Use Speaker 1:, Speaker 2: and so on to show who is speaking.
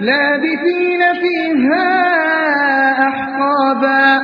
Speaker 1: لَّابِثِينَ فِيهَا أَحْقَابًا.